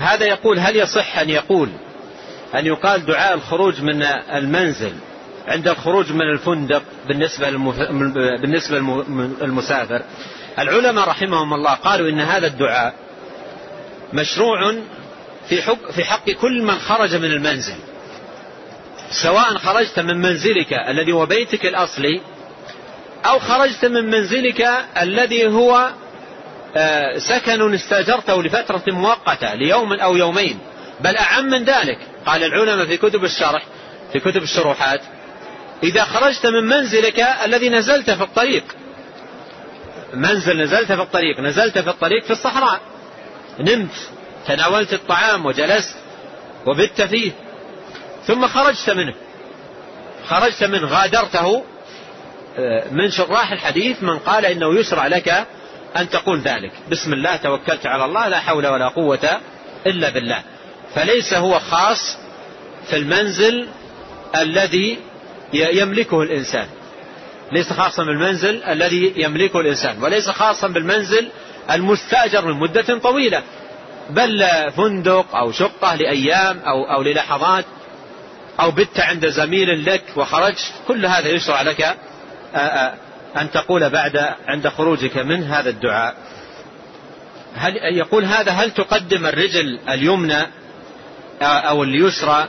هذا يقول هل يصح أن يقول أن يقال دعاء الخروج من المنزل عند الخروج من الفندق بالنسبة بالنسبة للمسافر؟ العلماء رحمهم الله قالوا إن هذا الدعاء مشروع في حق, في حق كل من خرج من المنزل. سواء خرجت من منزلك الذي هو بيتك الأصلي أو خرجت من منزلك الذي هو سكن استاجرته لفترة مؤقتة ليوم أو يومين. بل أعم من ذلك. قال العلماء في كتب الشرح في كتب الشروحات إذا خرجت من منزلك الذي نزلت في الطريق. منزل نزلت في الطريق نزلت في الطريق في الصحراء. نمت تناولت الطعام وجلست وبت فيه. ثم خرجت منه. خرجت منه. غادرته آه، من شراح الحديث من قال إنه يشرع لك أن تقول ذلك. بسم الله توكلت على الله لا حول ولا قوة إلا بالله. فليس هو خاص في المنزل الذي يملكه الإنسان. ليس خاصا بالمنزل الذي يملكه الإنسان وليس خاصا بالمنزل المستأجر من مدة طويلة. بل فندق أو شقة لأيام أو أو للحظات أو بت عند زميل لك وخرجت كل هذا يشرع لك أن تقول بعد عند خروجك من هذا الدعاء هل يقول هذا هل تقدم الرجل اليمنى أو اليسرى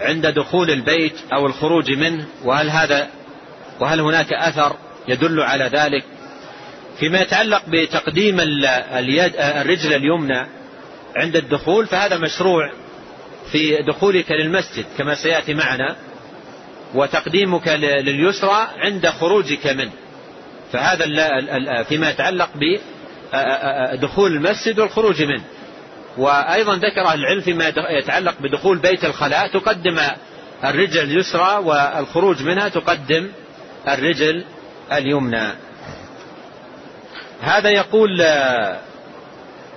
عند دخول البيت أو الخروج منه؟ وهل هذا وهل هناك أثر يدل على ذلك؟ فيما يتعلق بتقديم اليد الرجل اليمنى عند الدخول فهذا مشروع في دخولك للمسجد كما سيأتي معنا. وتقديمك لليسرى عند خروجك منه فهذا فيما يتعلق بدخول المسجد والخروج منه وأيضا ذكر أهل العلم فيما يتعلق بدخول بيت الخلاء. تقدم الرجل اليسرى والخروج منها تقدم الرجل اليمنى. هذا يقول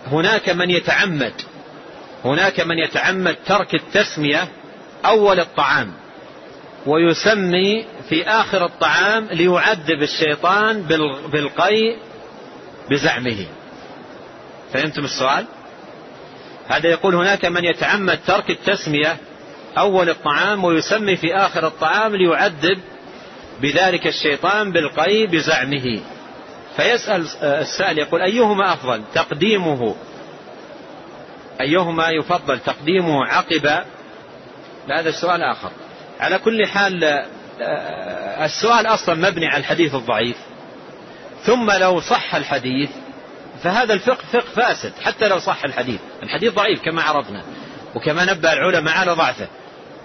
هناك من يتعمد هناك من يتعمد ترك التسمية أول الطعام. ويسمي في آخر الطعام ليعذب الشيطان بالقي بزعمه. فهمتم السؤال؟ هذا يقول هناك من يتعمد ترك التسمية أول الطعام ويسمي في آخر الطعام ليعذب بذلك الشيطان بالقي بزعمه. فيسأل السائل يقول أيهما أفضل تقديمه؟ أيهما يفضل تقديمه عقب؟ هذا السؤال آخر. على كل حال آه، السؤال أصلا مبني على الحديث الضعيف. ثم لو صح الحديث فهذا الفقه فقه فاسد حتى لو صح الحديث. الحديث ضعيف كما عرفنا وكما نبه العلماء على ضعفه.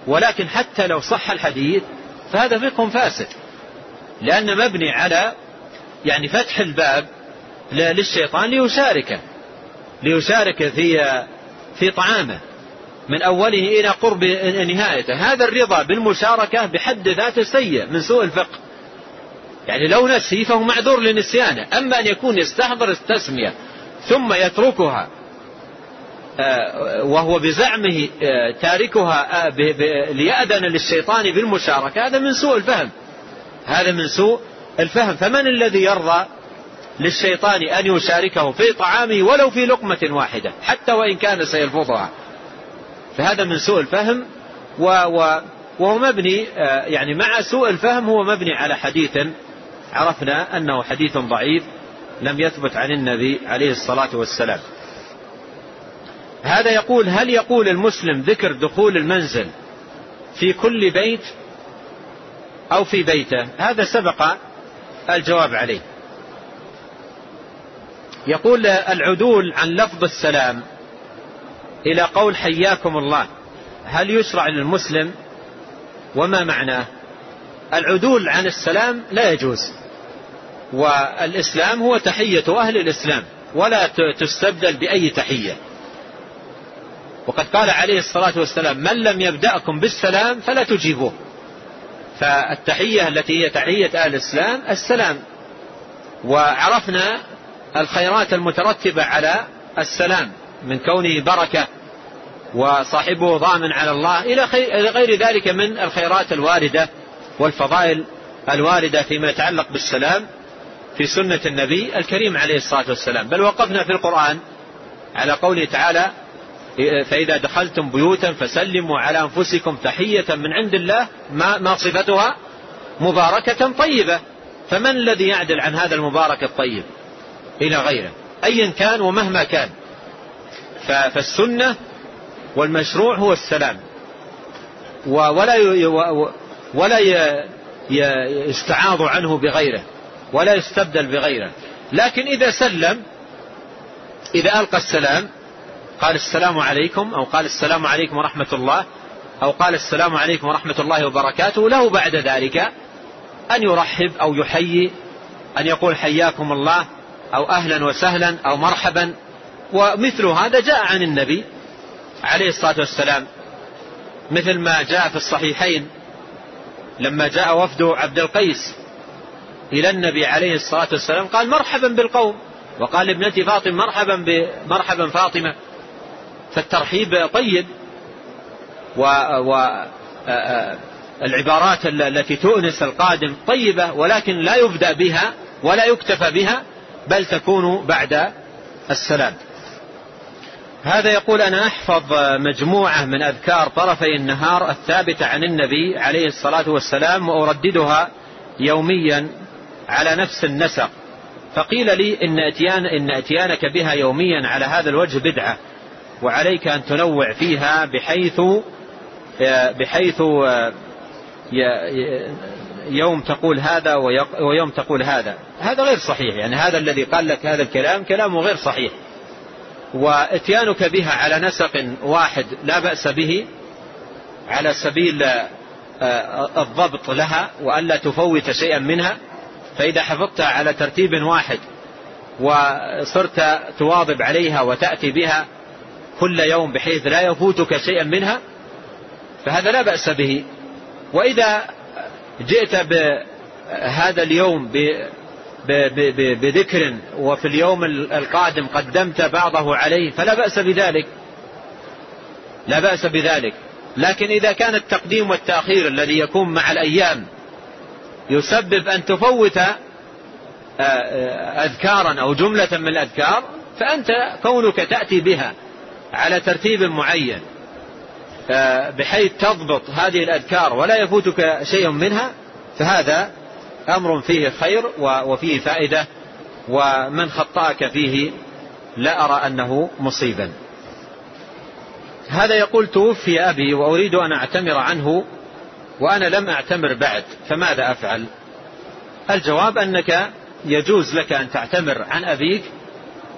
ولكن حتى لو صح الحديث فهذا فقه فاسد. لأن مبني على يعني فتح الباب للشيطان ليشاركه ليشارك في في طعامه. من أوله إلى قرب نهايته. هذا الرضا بالمشاركة بحد ذاته سيء من سوء الفقه. يعني لو نسي فهو معذور لنسيانه. أما أن يكون يستحضر التسمية ثم يتركها آه، وهو بزعمه آه، تاركها آه، ليأذن للشيطان بالمشاركة هذا من سوء الفهم. هذا من سوء الفهم. فمن الذي يرضى للشيطان أن يشاركه في طعامه ولو في لقمة واحدة حتى وإن كان سيلفظها فهذا من سوء الفهم و و وهو مبني آه، يعني مع سوء الفهم هو مبني على حديث عرفنا أنه حديث ضعيف لم يثبت عن النبي عليه الصلاة والسلام. هذا يقول هل يقول المسلم ذكر دخول المنزل في كل بيت أو في بيته؟ هذا سبق الجواب عليه. يقول العدول عن لفظ السلام إلى قول حياكم الله. هل يشرع للمسلم وما معناه؟ العدول عن السلام لا يجوز. والإسلام هو تحية أهل الإسلام ولا تستبدل بأي تحية. وقد قال عليه الصلاة والسلام من لم يبدأكم بالسلام فلا تجيبوه. فالتحية التي هي تحية أهل الإسلام السلام. وعرفنا الخيرات المترتبة على السلام. من كونه بركة وصاحبه ضامن على الله إلى غير ذلك من الخيرات الواردة والفضائل الواردة فيما يتعلق بالسلام في سنة النبي الكريم عليه الصلاة والسلام. بل وقفنا في القرآن على قوله تعالى فإذا دخلتم بيوتا فسلموا على أنفسكم تحية من عند الله ما, ما صفتها؟ مباركة طيبة. فمن الذي يعدل عن هذا المبارك الطيب؟ إلى غيره. أيا كان ومهما كان. فالسنة والمشروع هو السلام. ولا ولا يستعاض عنه بغيره ولا يستبدل بغيره. لكن إذا سلم إذا ألقى السلام قال السلام عليكم أو قال السلام عليكم ورحمة الله أو قال السلام عليكم ورحمة الله وبركاته له بعد ذلك أن يرحب أو يحيي أن يقول حياكم الله أو أهلا وسهلا أو مرحبا. ومثل هذا جاء عن النبي عليه الصلاة والسلام مثل ما جاء في الصحيحين لما جاء وفد عبد القيس إلى النبي عليه الصلاة والسلام قال مرحبا بالقوم وقال لابنتي فاطمة مرحبا مرحبا فاطمة. فالترحيب طيب و, و العبارات التي تؤنس القادم طيبة ولكن لا يبدأ بها ولا يكتفى بها بل تكون بعد السلام. هذا يقول أنا أحفظ مجموعة من أذكار طرفي النهار الثابتة عن النبي عليه الصلاة والسلام وأرددها يوميا على نفس النسق. فقيل لي إن, أتيان إن أتيانك بها يوميا على هذا الوجه بدعة وعليك أن تنوع فيها بحيث بحيث يوم تقول هذا ويوم تقول هذا. هذا غير صحيح يعني هذا الذي قال لك هذا الكلام كلامه غير صحيح. واتيانك بها على نسق واحد لا بأس به على سبيل آه، الضبط لها وألا تفوت شيئا منها فإذا حفظتها على ترتيب واحد وصرت تواظب عليها وتأتي بها كل يوم بحيث لا يفوتك شيئا منها فهذا لا بأس به. وإذا جئت بهذا اليوم بذكر وفي اليوم القادم قدمت بعضه عليه فلا بأس بذلك. لا بأس بذلك. لكن إذا كان التقديم والتأخير الذي يكون مع الأيام يسبب أن تفوت آه، آه، أذكارا أو جملة من الأذكار فأنت كونك تأتي بها على ترتيب معين آه، بحيث تضبط هذه الأذكار ولا يفوتك شيء منها فهذا أمر فيه خير وفيه فائدة ومن خطأك فيه لا أرى أنه مصيبا. هذا يقول توفي أبي وأريد أن أعتمر عنه وأنا لم أعتمر بعد فماذا أفعل؟ الجواب أنك يجوز لك أن تعتمر عن أبيك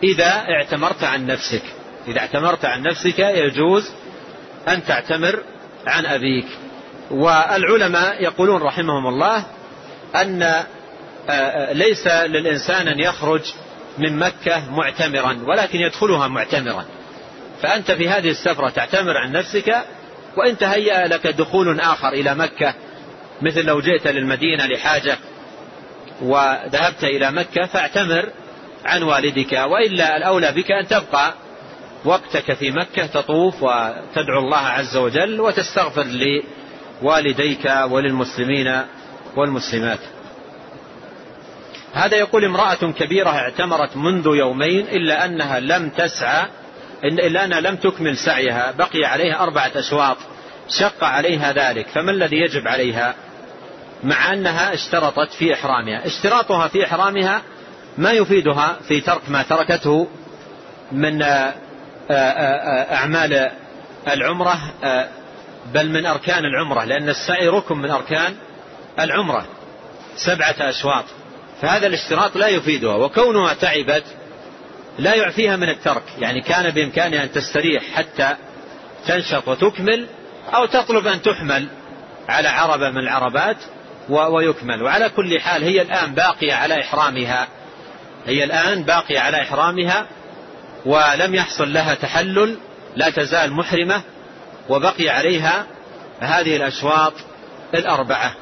إذا اعتمرت عن نفسك. إذا اعتمرت عن نفسك يجوز أن تعتمر عن أبيك. والعلماء يقولون رحمهم الله أن آه، آه، ليس للإنسان أن يخرج من مكة معتمرا ولكن يدخلها معتمرا. فأنت في هذه السفرة تعتمر عن نفسك وإن تهيأ لك دخول آخر إلى مكة مثل لو جئت للمدينة لحاجة وذهبت إلى مكة فاعتمر عن والدك وإلا الأولى بك أن تبقى وقتك في مكة تطوف وتدعو الله عز وجل وتستغفر لوالديك وللمسلمين والمسلمات. هذا يقول امرأة كبيرة اعتمرت منذ يومين إلا أنها لم تسعى إلا أنها لم تكمل سعيها بقي عليها أربعة أشواط شق عليها ذلك فما الذي يجب عليها؟ مع أنها اشترطت في إحرامها. اشتراطها في إحرامها ما يفيدها في ترك ما تركته من آه، آه، آه، أعمال العمرة بل من أركان العمرة لأن السعي ركن من أركان العمرة سبعة أشواط. فهذا الاشتراط لا يفيدها وكونها تعبت لا يعفيها من الترك يعني كان بإمكانها أن تستريح حتى تنشط وتكمل أو تطلب أن تحمل على عربة من العربات ويكمل. وعلى كل حال هي الآن باقية على إحرامها. هي الآن باقية على إحرامها ولم يحصل لها تحلل لا تزال محرمة وبقي عليها هذه الأشواط الأربعة.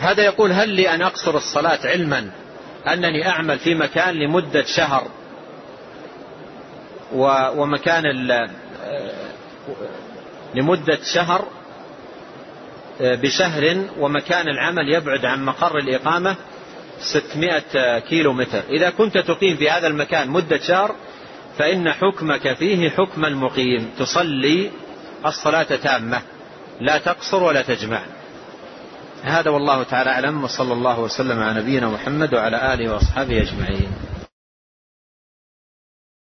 هذا يقول هل لي أن أقصر الصلاة علما؟ أنني أعمل في مكان لمدة شهر. ومكان لمدة شهر بشهر ومكان العمل يبعد عن مقر الإقامة 600 كيلو متر إذا كنت تقيم في هذا المكان مدة شهر فإن حكمك فيه حكم المقيم تصلي الصلاة تامة. لا تقصر ولا تجمع. هذا والله تعالى أعلم وصلى الله وسلم على نبينا محمد وعلى آله وأصحابه أجمعين.